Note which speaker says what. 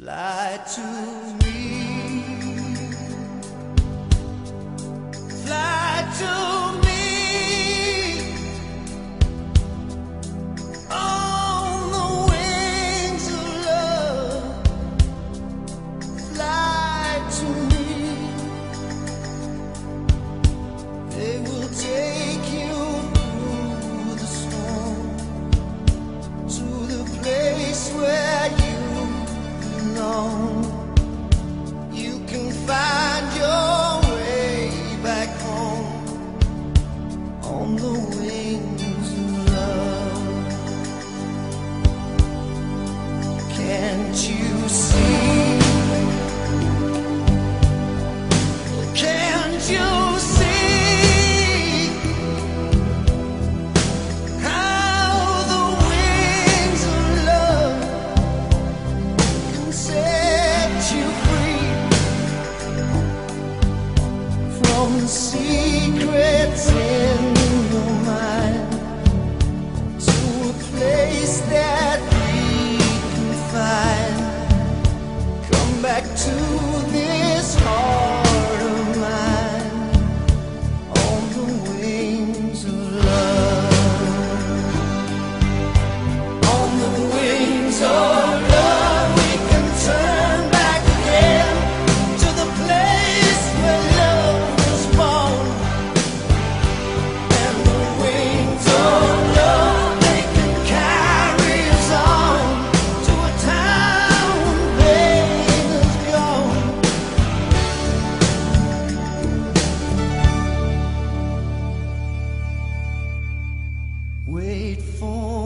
Speaker 1: Fly to me. place that Wait for